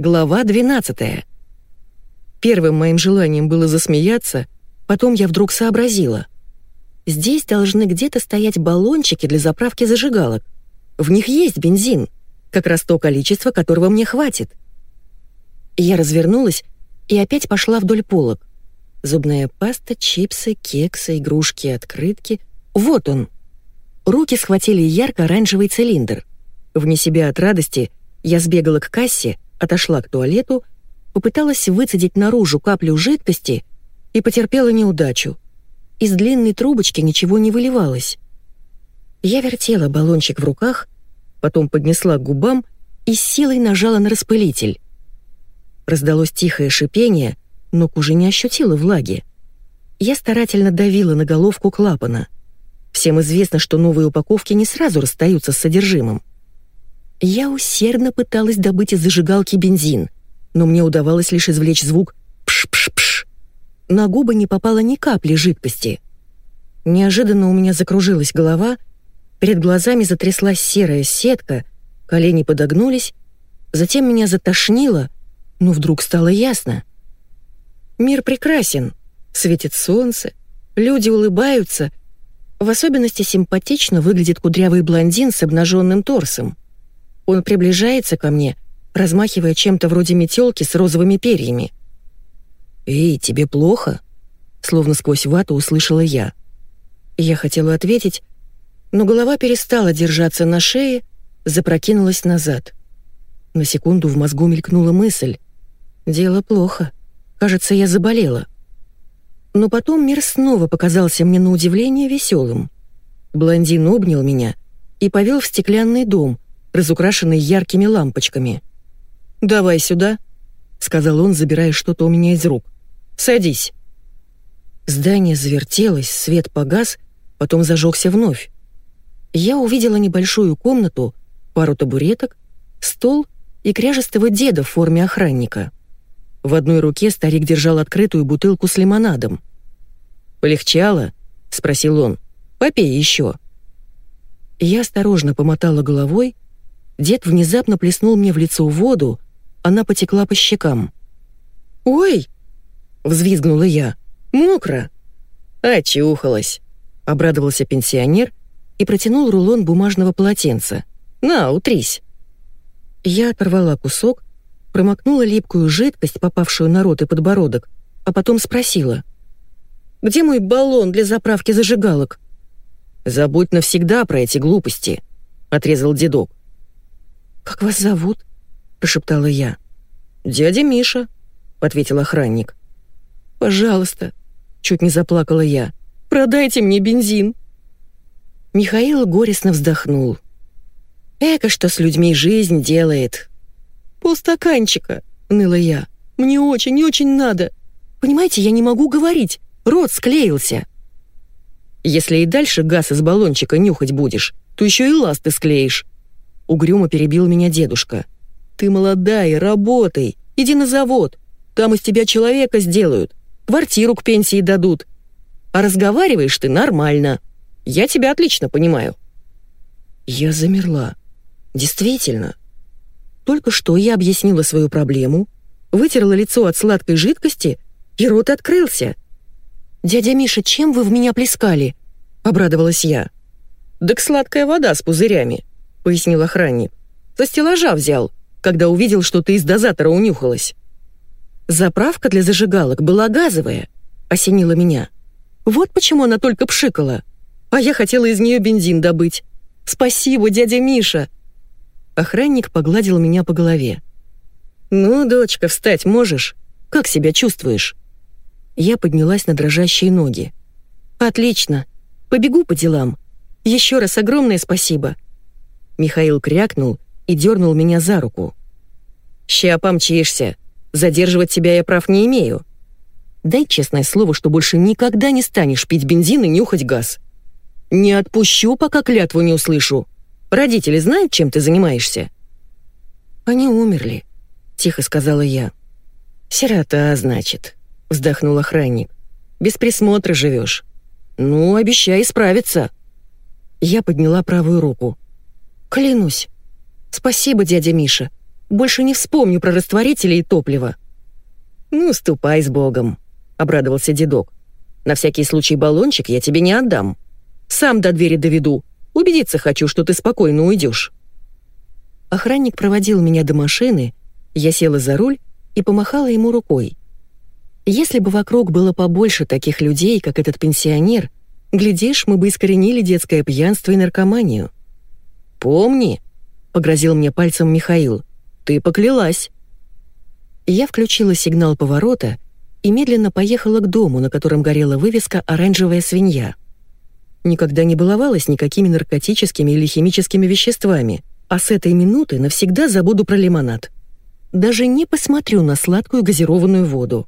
Глава 12. Первым моим желанием было засмеяться, потом я вдруг сообразила. Здесь должны где-то стоять баллончики для заправки зажигалок. В них есть бензин, как раз то количество, которого мне хватит. Я развернулась и опять пошла вдоль полок. Зубная паста, чипсы, кексы, игрушки, открытки. Вот он. Руки схватили ярко-оранжевый цилиндр. Вне себя от радости я сбегала к кассе, отошла к туалету, попыталась выцедить наружу каплю жидкости и потерпела неудачу. Из длинной трубочки ничего не выливалось. Я вертела баллончик в руках, потом поднесла к губам и силой нажала на распылитель. Раздалось тихое шипение, но кожа не ощутила влаги. Я старательно давила на головку клапана. Всем известно, что новые упаковки не сразу расстаются с содержимым. Я усердно пыталась добыть из зажигалки бензин, но мне удавалось лишь извлечь звук «пш-пш-пш». На губы не попало ни капли жидкости. Неожиданно у меня закружилась голова, перед глазами затряслась серая сетка, колени подогнулись, затем меня затошнило, но вдруг стало ясно. Мир прекрасен, светит солнце, люди улыбаются, в особенности симпатично выглядит кудрявый блондин с обнаженным торсом. Он приближается ко мне, размахивая чем-то вроде метелки с розовыми перьями. «Эй, тебе плохо?» Словно сквозь вату услышала я. Я хотела ответить, но голова перестала держаться на шее, запрокинулась назад. На секунду в мозгу мелькнула мысль. «Дело плохо. Кажется, я заболела». Но потом мир снова показался мне на удивление веселым. Блондин обнял меня и повел в стеклянный дом, разукрашенный яркими лампочками. «Давай сюда», — сказал он, забирая что-то у меня из рук. «Садись». Здание завертелось, свет погас, потом зажегся вновь. Я увидела небольшую комнату, пару табуреток, стол и кряжестого деда в форме охранника. В одной руке старик держал открытую бутылку с лимонадом. «Полегчало?» — спросил он. «Попей еще». Я осторожно помотала головой, Дед внезапно плеснул мне в лицо воду, она потекла по щекам. «Ой!» — взвизгнула я. «Мокро!» «Очухалась!» — обрадовался пенсионер и протянул рулон бумажного полотенца. «На, утрись!» Я оторвала кусок, промокнула липкую жидкость, попавшую на рот и подбородок, а потом спросила. «Где мой баллон для заправки зажигалок?» «Забудь навсегда про эти глупости», — отрезал дедок. «Как вас зовут?» — прошептала я. «Дядя Миша», — ответил охранник. «Пожалуйста», — чуть не заплакала я, — «продайте мне бензин». Михаил горестно вздохнул. «Эко что с людьми жизнь делает». «Полстаканчика», — ныла я. «Мне очень и очень надо. Понимаете, я не могу говорить, рот склеился». «Если и дальше газ из баллончика нюхать будешь, то еще и ласты склеишь», Угрюмо перебил меня дедушка. «Ты молодая, работай, иди на завод. Там из тебя человека сделают, квартиру к пенсии дадут. А разговариваешь ты нормально. Я тебя отлично понимаю». Я замерла. Действительно. Только что я объяснила свою проблему, вытерла лицо от сладкой жидкости, и рот открылся. «Дядя Миша, чем вы в меня плескали?» — обрадовалась я. «Так сладкая вода с пузырями», — пояснил охранник. «Со стеллажа взял, когда увидел, что ты из дозатора унюхалась». «Заправка для зажигалок была газовая», — осенила меня. «Вот почему она только пшикала. А я хотела из нее бензин добыть. Спасибо, дядя Миша!» Охранник погладил меня по голове. «Ну, дочка, встать можешь? Как себя чувствуешь?» Я поднялась на дрожащие ноги. «Отлично. Побегу по делам. Еще раз огромное спасибо. Михаил крякнул и дернул меня за руку. «Ща помчишься. Задерживать тебя я прав не имею. Дай честное слово, что больше никогда не станешь пить бензин и нюхать газ. Не отпущу, пока клятву не услышу. Родители знают, чем ты занимаешься?» «Они умерли», — тихо сказала я. «Сирота, значит», — вздохнул охранник. «Без присмотра живешь. Ну, обещай справиться». Я подняла правую руку. «Клянусь. Спасибо, дядя Миша. больше не вспомню про растворители и топливо». «Ну, ступай с Богом», — обрадовался дедок. «На всякий случай баллончик я тебе не отдам. Сам до двери доведу. Убедиться хочу, что ты спокойно уйдешь». Охранник проводил меня до машины, я села за руль и помахала ему рукой. Если бы вокруг было побольше таких людей, как этот пенсионер, глядишь, мы бы искоренили детское пьянство и наркоманию. «Помни», — погрозил мне пальцем Михаил, — «ты поклялась». Я включила сигнал поворота и медленно поехала к дому, на котором горела вывеска «Оранжевая свинья». Никогда не баловалась никакими наркотическими или химическими веществами, а с этой минуты навсегда забуду про лимонад. Даже не посмотрю на сладкую газированную воду.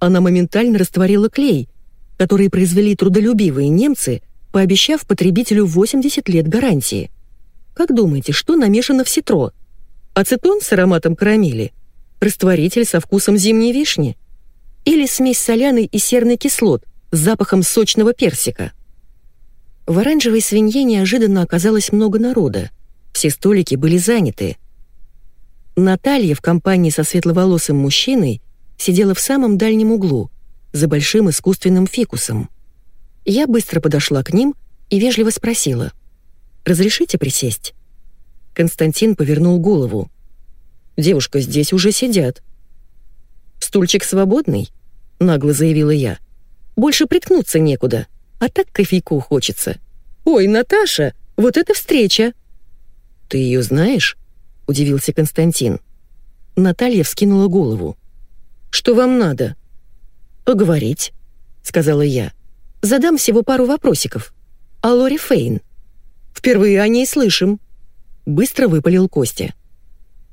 Она моментально растворила клей, который произвели трудолюбивые немцы, пообещав потребителю 80 лет гарантии. Как думаете, что намешано в ситро? Ацетон с ароматом карамели? Растворитель со вкусом зимней вишни? Или смесь соляной и серной кислот с запахом сочного персика? В оранжевой свинье неожиданно оказалось много народа. Все столики были заняты. Наталья в компании со светловолосым мужчиной сидела в самом дальнем углу, за большим искусственным фикусом. Я быстро подошла к ним и вежливо спросила. «Разрешите присесть?» Константин повернул голову. «Девушка, здесь уже сидят». «Стульчик свободный?» — нагло заявила я. «Больше приткнуться некуда, а так кофейку хочется». «Ой, Наташа, вот это встреча!» «Ты ее знаешь?» — удивился Константин. Наталья вскинула голову. «Что вам надо?» «Поговорить», — сказала я. «Задам всего пару вопросиков. О Лори Фейн. Впервые о ней слышим». Быстро выпалил Костя.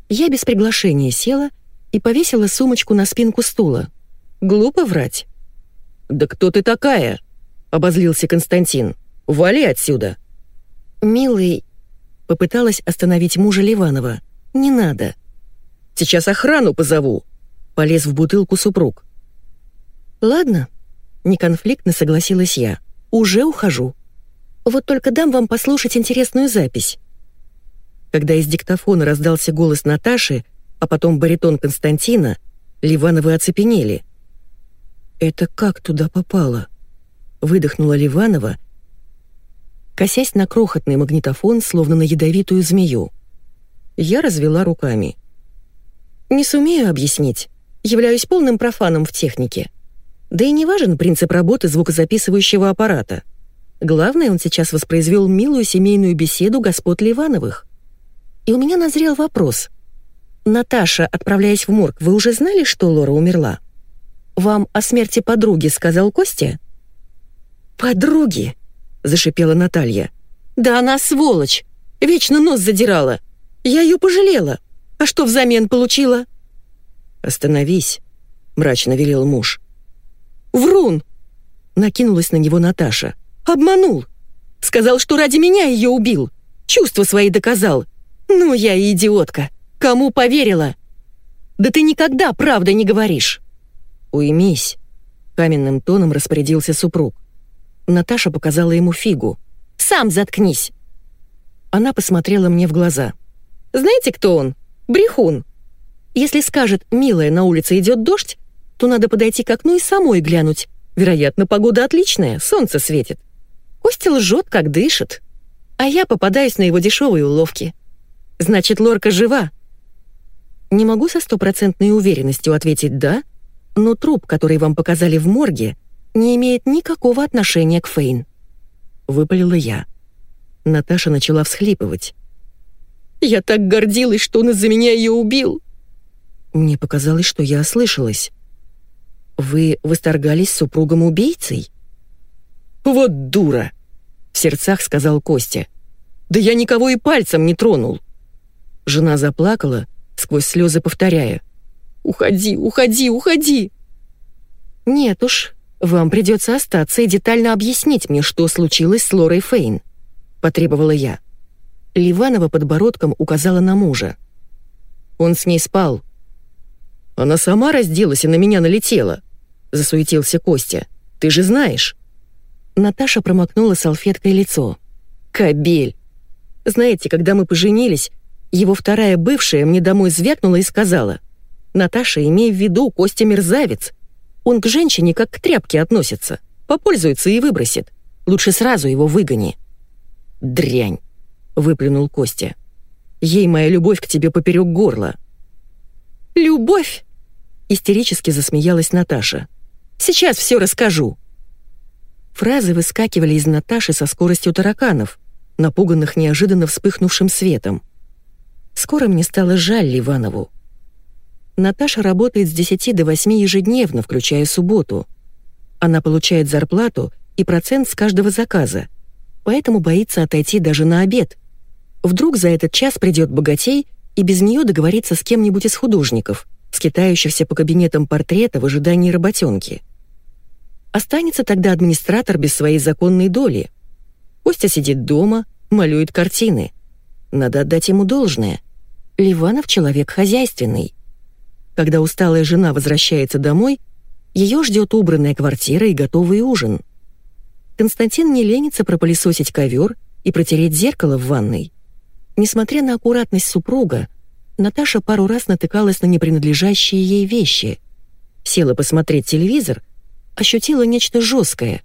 Я без приглашения села и повесила сумочку на спинку стула. Глупо врать. «Да кто ты такая?» — обозлился Константин. «Вали отсюда!» «Милый...» — попыталась остановить мужа Ливанова. «Не надо». «Сейчас охрану позову!» — полез в бутылку супруг. «Ладно», — неконфликтно согласилась я. «Уже ухожу. Вот только дам вам послушать интересную запись». Когда из диктофона раздался голос Наташи, а потом баритон Константина, Ливановы оцепенели. «Это как туда попало?» — выдохнула Ливанова, косясь на крохотный магнитофон, словно на ядовитую змею. Я развела руками. «Не сумею объяснить. Являюсь полным профаном в технике. Да и не важен принцип работы звукозаписывающего аппарата. Главное, он сейчас воспроизвел милую семейную беседу господ Ливановых. И у меня назрел вопрос. «Наташа, отправляясь в морг, вы уже знали, что Лора умерла? Вам о смерти подруги сказал Костя?» «Подруги?» — зашипела Наталья. «Да она сволочь! Вечно нос задирала! Я ее пожалела! А что взамен получила?» «Остановись», — мрачно велел муж. Врун!» Накинулась на него Наташа. «Обманул! Сказал, что ради меня ее убил! Чувства свои доказал! Ну, я и идиотка! Кому поверила?» «Да ты никогда правда не говоришь!» «Уймись!» — каменным тоном распорядился супруг. Наташа показала ему фигу. «Сам заткнись!» Она посмотрела мне в глаза. «Знаете, кто он? Брехун. Если скажет, милая, на улице идет дождь, то надо подойти к окну и самой глянуть. Вероятно, погода отличная, солнце светит. Костя лжет, как дышит. А я попадаюсь на его дешевые уловки. Значит, Лорка жива. Не могу со стопроцентной уверенностью ответить «да», но труп, который вам показали в морге, не имеет никакого отношения к Фейн. Выпалила я. Наташа начала всхлипывать. «Я так гордилась, что он из-за меня ее убил!» Мне показалось, что я ослышалась. Вы восторгались супругом-убийцей?» «Вот дура!» — в сердцах сказал Костя. «Да я никого и пальцем не тронул!» Жена заплакала, сквозь слезы повторяя. «Уходи, уходи, уходи!» «Нет уж, вам придется остаться и детально объяснить мне, что случилось с Лорой Фейн», — потребовала я. Ливанова подбородком указала на мужа. Он с ней спал. Она сама разделась и на меня налетела. — засуетился Костя. «Ты же знаешь». Наташа промокнула салфеткой лицо. «Кобель! Знаете, когда мы поженились, Его вторая бывшая мне домой звякнула и сказала, «Наташа, имей в виду, Костя мерзавец. Он к женщине как к тряпке относится, попользуется и выбросит. Лучше сразу его выгони». «Дрянь», — выплюнул Костя. «Ей моя любовь к тебе поперек горла». «Любовь?» — истерически засмеялась Наташа. «Сейчас все расскажу». Фразы выскакивали из Наташи со скоростью тараканов, напуганных неожиданно вспыхнувшим светом. Скоро мне стало жаль Ливанову. Наташа работает с 10 до 8 ежедневно, включая субботу. Она получает зарплату и процент с каждого заказа, поэтому боится отойти даже на обед. Вдруг за этот час придет богатей и без нее договориться с кем-нибудь из художников, скитающихся по кабинетам портрета в ожидании работенки. Останется тогда администратор без своей законной доли. Костя сидит дома, малюет картины. Надо отдать ему должное. Ливанов человек хозяйственный. Когда усталая жена возвращается домой, ее ждет убранная квартира и готовый ужин. Константин не ленится пропылесосить ковер и протереть зеркало в ванной. Несмотря на аккуратность супруга, Наташа пару раз натыкалась на непринадлежащие ей вещи. Села посмотреть телевизор, ощутила нечто жесткое,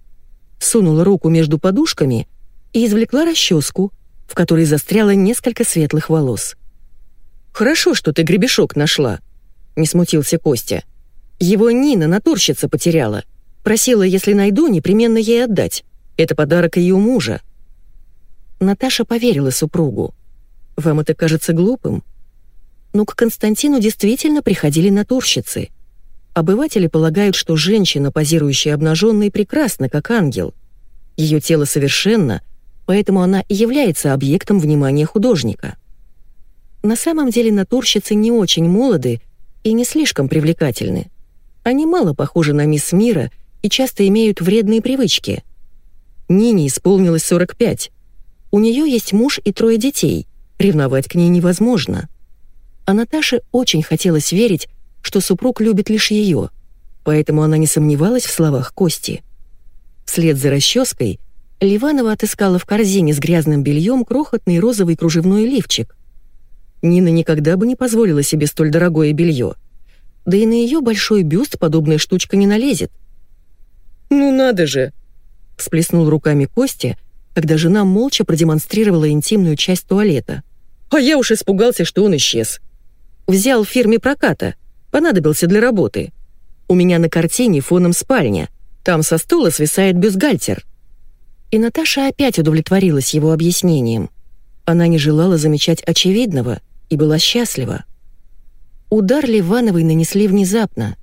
сунула руку между подушками и извлекла расческу, в которой застряло несколько светлых волос. «Хорошо, что ты гребешок нашла», — не смутился Костя. «Его Нина, натурщица, потеряла. Просила, если найду, непременно ей отдать. Это подарок ее мужа». Наташа поверила супругу. «Вам это кажется глупым?» Но к Константину действительно приходили натурщицы. Обыватели полагают, что женщина, позирующая обнаженной, прекрасна, как ангел. Ее тело совершенно — поэтому она и является объектом внимания художника. На самом деле натурщицы не очень молоды и не слишком привлекательны. Они мало похожи на мисс мира и часто имеют вредные привычки. Нине исполнилось 45. У нее есть муж и трое детей, ревновать к ней невозможно. А Наташе очень хотелось верить, что супруг любит лишь ее, поэтому она не сомневалась в словах Кости. Вслед за расческой Ливанова отыскала в корзине с грязным бельем крохотный розовый кружевной лифчик. Нина никогда бы не позволила себе столь дорогое белье. Да и на ее большой бюст подобная штучка не налезет. «Ну надо же!» — всплеснул руками Костя, когда жена молча продемонстрировала интимную часть туалета. «А я уж испугался, что он исчез. Взял в фирме проката, понадобился для работы. У меня на картине фоном спальня, там со стула свисает бюстгальтер». И Наташа опять удовлетворилась его объяснением. Она не желала замечать очевидного и была счастлива. Удар Ливановой нанесли внезапно.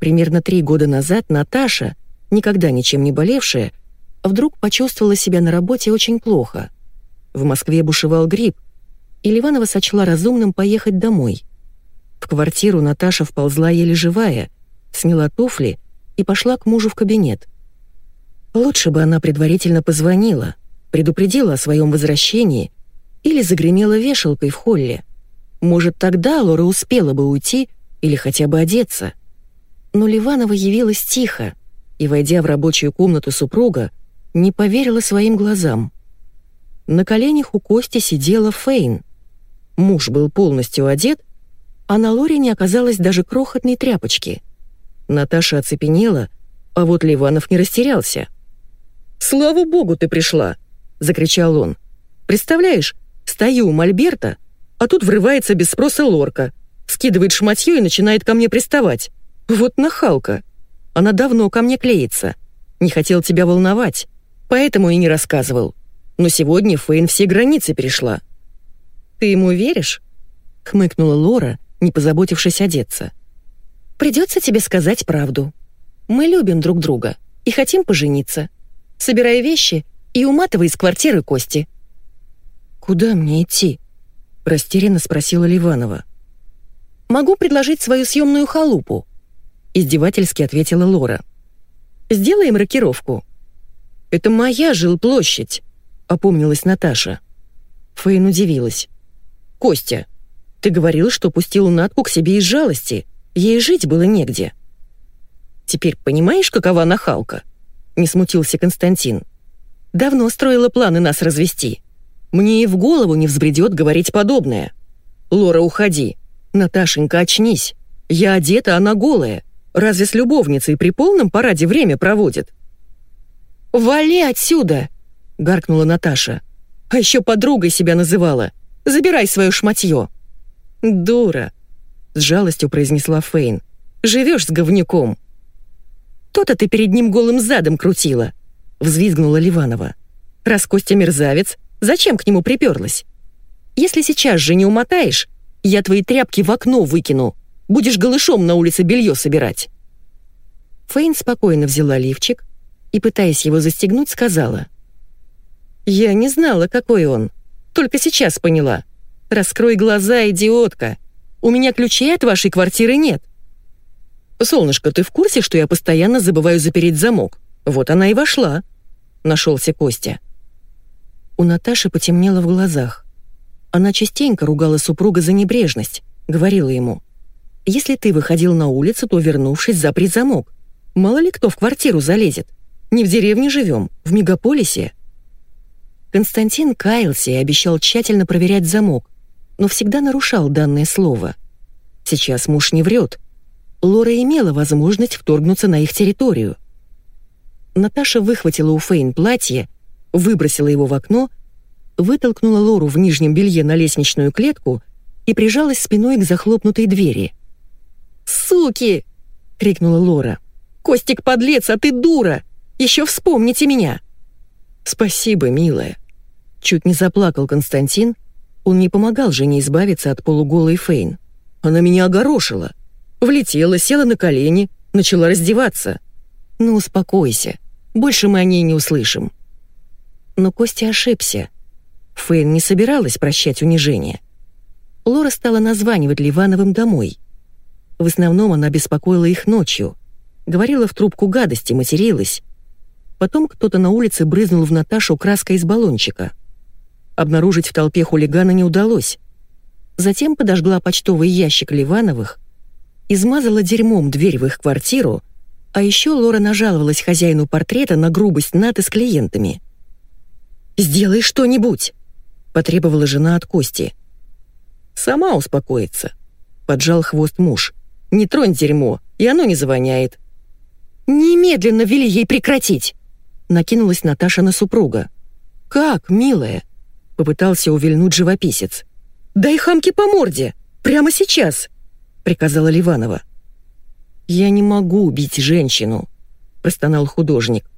Примерно три года назад Наташа, никогда ничем не болевшая, вдруг почувствовала себя на работе очень плохо. В Москве бушевал грипп, и Ливанова сочла разумным поехать домой. В квартиру Наташа вползла еле живая, сняла туфли и пошла к мужу в кабинет. Лучше бы она предварительно позвонила, предупредила о своем возвращении или загремела вешалкой в холле. Может, тогда Лора успела бы уйти или хотя бы одеться. Но Ливанова явилась тихо и, войдя в рабочую комнату супруга, не поверила своим глазам. На коленях у Кости сидела Фейн. Муж был полностью одет, а на Лоре не оказалось даже крохотной тряпочки. Наташа оцепенела, а вот Ливанов не растерялся — «Слава богу, ты пришла!» — закричал он. «Представляешь, стою у Мольберта, а тут врывается без спроса лорка, скидывает шматье и начинает ко мне приставать. Вот нахалка! Она давно ко мне клеится. Не хотел тебя волновать, поэтому и не рассказывал. Но сегодня Фейн все границы перешла». «Ты ему веришь?» — хмыкнула Лора, не позаботившись одеться. «Придется тебе сказать правду. Мы любим друг друга и хотим пожениться собирая вещи и уматывая из квартиры Кости. «Куда мне идти?» — растерянно спросила Ливанова. «Могу предложить свою съемную халупу», — издевательски ответила Лора. «Сделаем рокировку». «Это моя жилплощадь», — опомнилась Наташа. Фейн удивилась. «Костя, ты говорил, что пустил Натку к себе из жалости. Ей жить было негде». «Теперь понимаешь, какова нахалка?» не смутился Константин. «Давно строила планы нас развести. Мне и в голову не взбредет говорить подобное. «Лора, уходи! Наташенька, очнись! Я одета, она голая! Разве с любовницей при полном параде время проводит?» «Вали отсюда!» — гаркнула Наташа. «А еще подругой себя называла. Забирай свое шматье!» «Дура!» — с жалостью произнесла Фейн. «Живешь с говнюком!» «То-то ты перед ним голым задом крутила!» — взвизгнула Ливанова. «Раз Костя мерзавец, зачем к нему приперлась? Если сейчас же не умотаешь, я твои тряпки в окно выкину. Будешь голышом на улице белье собирать». Фейн спокойно взяла лифчик и, пытаясь его застегнуть, сказала. «Я не знала, какой он. Только сейчас поняла. Раскрой глаза, идиотка. У меня ключей от вашей квартиры нет». «Солнышко, ты в курсе, что я постоянно забываю запереть замок? Вот она и вошла», — нашелся Костя. У Наташи потемнело в глазах. Она частенько ругала супруга за небрежность, говорила ему. «Если ты выходил на улицу, то, вернувшись, запри замок. Мало ли кто в квартиру залезет. Не в деревне живем, в мегаполисе». Константин каялся и обещал тщательно проверять замок, но всегда нарушал данное слово. Сейчас муж не врет. Лора имела возможность вторгнуться на их территорию. Наташа выхватила у Фейн платье, выбросила его в окно вытолкнула Лору в нижнем белье на лестничную клетку и прижалась спиной к захлопнутой двери. «Суки!» — крикнула Лора. «Костик подлец, а ты дура! Еще вспомните меня!» «Спасибо, милая!» Чуть не заплакал Константин. Он не помогал жене избавиться от полуголой Фейн. Она меня огорошила. Влетела, села на колени, начала раздеваться. «Ну, успокойся. Больше мы о ней не услышим». Но Костя ошибся. Фейн не собиралась прощать унижение. Лора стала названивать Ливановым домой. В основном она беспокоила их ночью. Говорила в трубку гадости, материлась. Потом кто-то на улице брызнул в Наташу краской из баллончика. Обнаружить в толпе хулигана не удалось. Затем подожгла почтовый ящик Ливановых, измазала дерьмом дверь в их квартиру, а еще Лора нажаловалась хозяину портрета на грубость Наты с клиентами. «Сделай что-нибудь!» — потребовала жена от Кости. «Сама успокоится», — поджал хвост муж. «Не тронь дерьмо, и оно не завоняет». «Немедленно вели ей прекратить!» — накинулась Наташа на супруга. «Как, милая?» — попытался увильнуть живописец. «Дай хамки по морде! Прямо сейчас!» — приказала Ливанова. «Я не могу убить женщину», — простонал художник.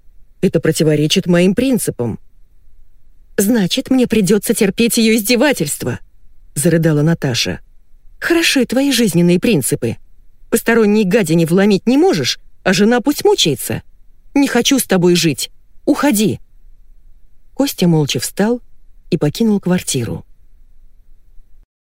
«Это противоречит моим принципам». «Значит, мне придется терпеть ее издевательства», — зарыдала Наташа. «Хороши твои жизненные принципы. Посторонней гадине вломить не можешь, а жена пусть мучается. Не хочу с тобой жить. Уходи». Костя молча встал и покинул квартиру.